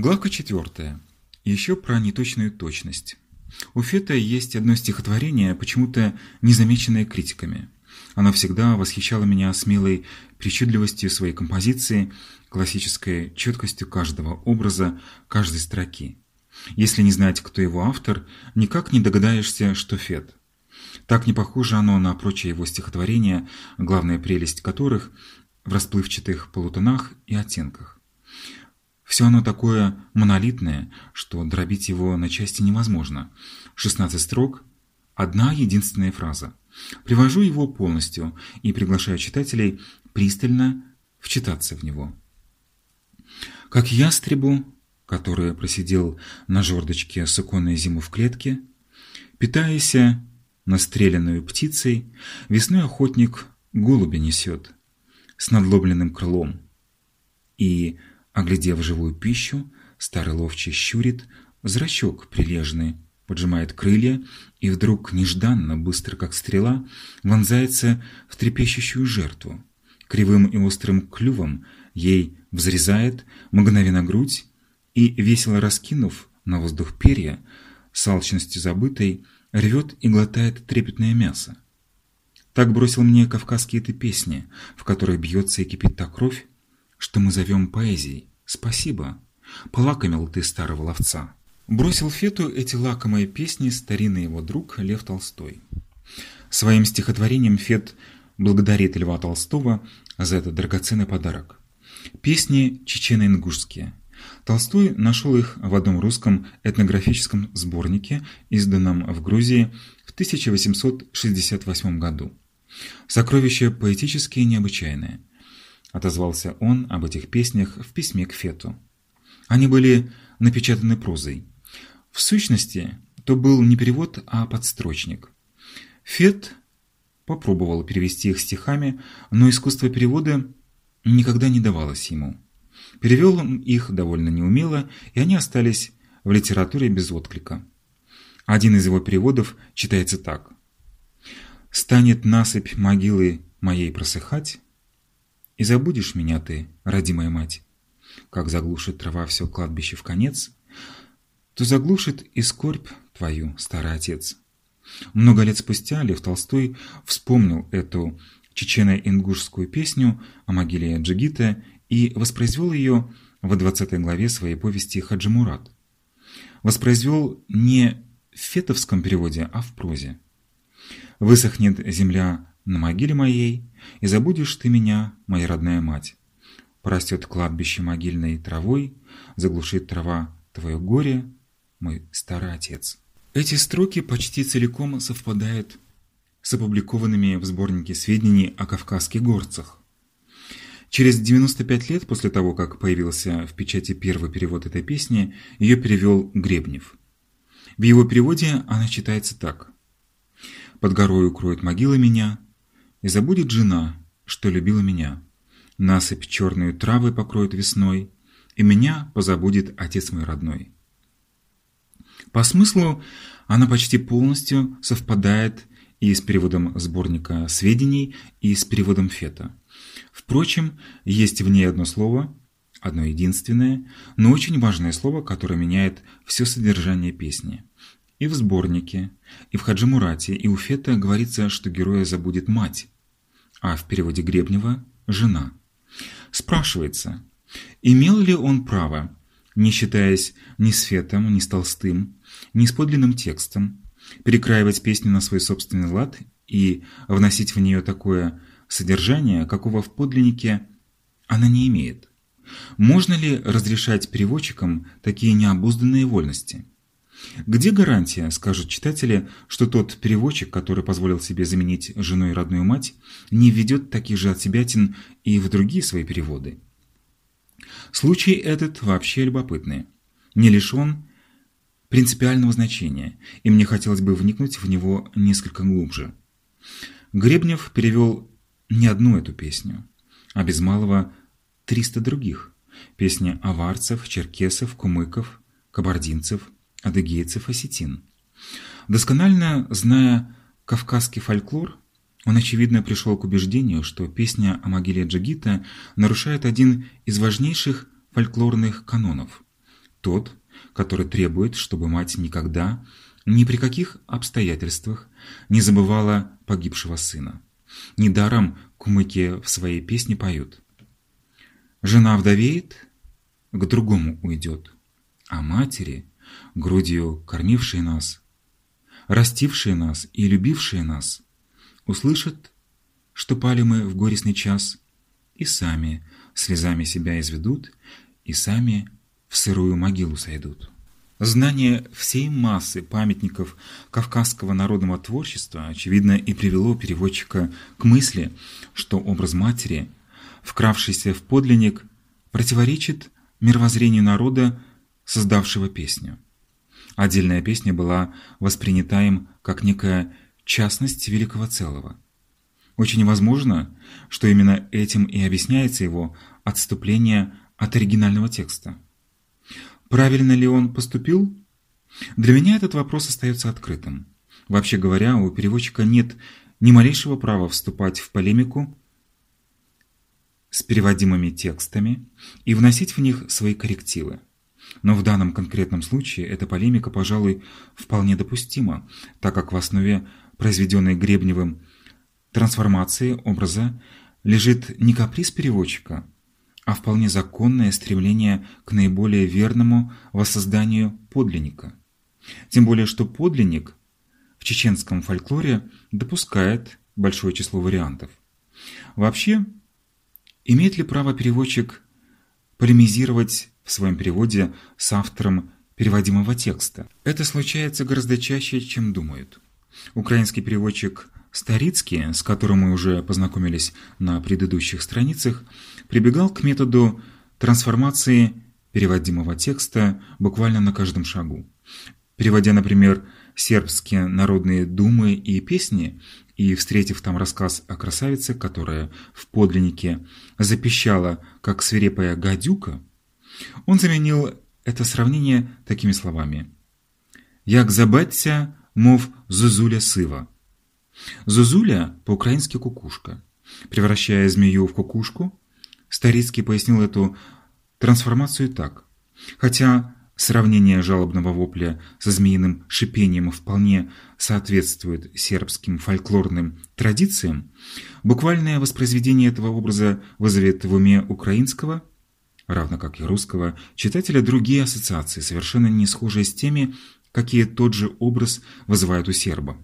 Главка четвертая. Еще про неточную точность. У Фета есть одно стихотворение, почему-то незамеченное критиками. Оно всегда восхищало меня смелой причудливостью своей композиции, классической четкостью каждого образа, каждой строки. Если не знать, кто его автор, никак не догадаешься, что Фет. Так не похоже оно на прочие его стихотворения, главная прелесть которых в расплывчатых полутонах и оттенках. Все оно такое монолитное, что дробить его на части невозможно. 16 строк, одна единственная фраза. Привожу его полностью и приглашаю читателей пристально вчитаться в него. Как ястребу, который просидел на жердочке с иконной зиму в клетке, питаясь настреленную птицей, весной охотник голубя несет с надлобленным крылом. И Оглядев живую пищу, старый ловчий щурит, зрачок прилежный, поджимает крылья и вдруг нежданно, быстро как стрела, вонзается в трепещущую жертву. Кривым и острым клювом ей взрезает мгновенно грудь и, весело раскинув на воздух перья, с алчностью забытой, рвет и глотает трепетное мясо. Так бросил мне кавказские ты песни, в которых бьется и кипит та кровь, что мы зовем поэзией. Спасибо. Полакомил ты старого ловца. Бросил Фету эти лакомые песни старинный его друг Лев Толстой. Своим стихотворением Фет благодарит Льва Толстого за этот драгоценный подарок. Песни чечено-ингушские. Толстой нашел их в одном русском этнографическом сборнике, изданном в Грузии в 1868 году. Сокровище поэтические необычайное. Отозвался он об этих песнях в письме к Фету. Они были напечатаны прозой. В сущности, то был не перевод, а подстрочник. Фет попробовал перевести их стихами, но искусство перевода никогда не давалось ему. Перевел он их довольно неумело, и они остались в литературе без отклика. Один из его переводов читается так. «Станет насыпь могилы моей просыхать, и забудешь меня ты, родимая мать. Как заглушит трава все кладбище в конец, то заглушит и скорбь твою, старый отец. Много лет спустя Лев Толстой вспомнил эту чечено-ингушскую песню о могиле Джигита и воспроизвел ее во 20 главе своей повести «Хаджимурат». Воспроизвел не в фетовском переводе, а в прозе. «Высохнет земля на могиле моей, и забудешь ты меня, моя родная мать. Порастет кладбище могильной травой, заглушит трава твое горе, мой старый отец. Эти строки почти целиком совпадают с опубликованными в сборнике сведений о кавказских горцах. Через 95 лет после того, как появился в печати первый перевод этой песни, ее перевел Гребнев. В его переводе она читается так. «Под горой укроет могила меня, и забудет жена, что любила меня. Насыпь черную травы покроет весной, и меня позабудет отец мой родной. По смыслу она почти полностью совпадает и с переводом сборника сведений, и с переводом Фета. Впрочем, есть в ней одно слово, одно единственное, но очень важное слово, которое меняет все содержание песни. И в сборнике, и в Хаджимурате, и у Фета говорится, что героя забудет мать, а в переводе Гребнева – жена. Спрашивается, имел ли он право, не считаясь ни с Фетом, ни с Толстым, ни с подлинным текстом, перекраивать песню на свой собственный лад и вносить в нее такое содержание, какого в подлиннике она не имеет? Можно ли разрешать переводчикам такие необузданные вольности? Где гарантия, скажут читатели, что тот переводчик, который позволил себе заменить жену и родную мать, не введет таких же отсебятин и в другие свои переводы? Случай этот вообще любопытный, не лишен принципиального значения, и мне хотелось бы вникнуть в него несколько глубже. Гребнев перевел не одну эту песню, а без малого 300 других. Песни аварцев, черкесов, кумыков, кабардинцев – адыгейцев осетин. Досконально зная кавказский фольклор, он, очевидно, пришел к убеждению, что песня о могиле Джигита нарушает один из важнейших фольклорных канонов. тот, который требует, чтобы мать никогда, ни при каких обстоятельствах не забывала погибшего сына. Недаром кумыки в своей песне поют. Жена вдовеет, к другому уйдет, а матери, грудью кормившие нас, растившие нас и любившие нас, услышат, что пали мы в горестный час, и сами слезами себя изведут, и сами в сырую могилу сойдут. Знание всей массы памятников кавказского народного творчества, очевидно, и привело переводчика к мысли, что образ матери, вкравшийся в подлинник, противоречит мировоззрению народа, создавшего песню. Отдельная песня была воспринята им как некая частность великого целого. Очень возможно, что именно этим и объясняется его отступление от оригинального текста. Правильно ли он поступил? Для меня этот вопрос остается открытым. Вообще говоря, у переводчика нет ни малейшего права вступать в полемику с переводимыми текстами и вносить в них свои коррективы. Но в данном конкретном случае эта полемика, пожалуй, вполне допустима, так как в основе произведенной Гребневым трансформации образа лежит не каприз переводчика, а вполне законное стремление к наиболее верному воссозданию подлинника. Тем более, что подлинник в чеченском фольклоре допускает большое число вариантов. Вообще, имеет ли право переводчик полемизировать в своем переводе с автором переводимого текста? Это случается гораздо чаще, чем думают. Украинский переводчик Старицкий, с которым мы уже познакомились на предыдущих страницах, прибегал к методу трансформации переводимого текста буквально на каждом шагу. Переводя, например, сербские народные думы и песни, и встретив там рассказ о красавице, которая в подлиннике запищала, как свирепая гадюка, он заменил это сравнение такими словами. «Як забеться, мов зузуля сива». Зузуля по-украински кукушка. Превращая змею в кукушку, Старицкий пояснил эту трансформацию так. Хотя сравнение жалобного вопля со змеиным шипением вполне соответствует сербским фольклорным традициям, буквальное воспроизведение этого образа вызовет в уме украинского, равно как и русского, читателя другие ассоциации, совершенно не схожие с теми, какие тот же образ вызывает у серба.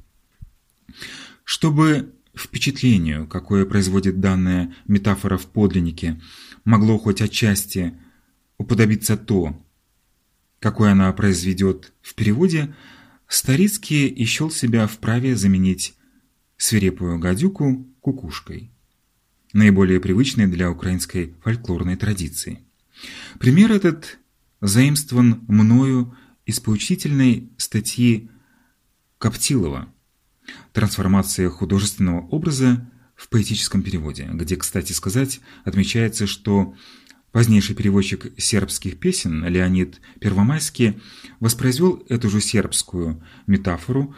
Чтобы впечатлению, какое производит данная метафора в подлиннике, могло хоть отчасти уподобиться то, какое она произведет в переводе, Старицкий ищел себя вправе заменить свирепую гадюку кукушкой, наиболее привычной для украинской фольклорной традиции. Пример этот заимствован мною из поучительной статьи Коптилова Трансформация художественного образа в поэтическом переводе, где, кстати сказать, отмечается, что позднейший переводчик сербских песен Леонид Первомайский воспроизвел эту же сербскую метафору,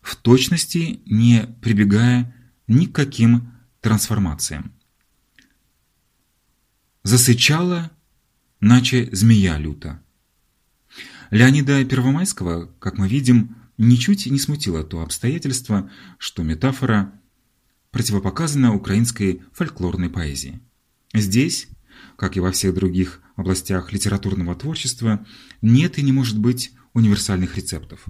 в точности не прибегая ни к каким трансформациям. Засычала, наче змея люта. Леонида Первомайского, как мы видим, ничуть не смутило то обстоятельство, что метафора противопоказана украинской фольклорной поэзии. Здесь, как и во всех других областях литературного творчества, нет и не может быть универсальных рецептов.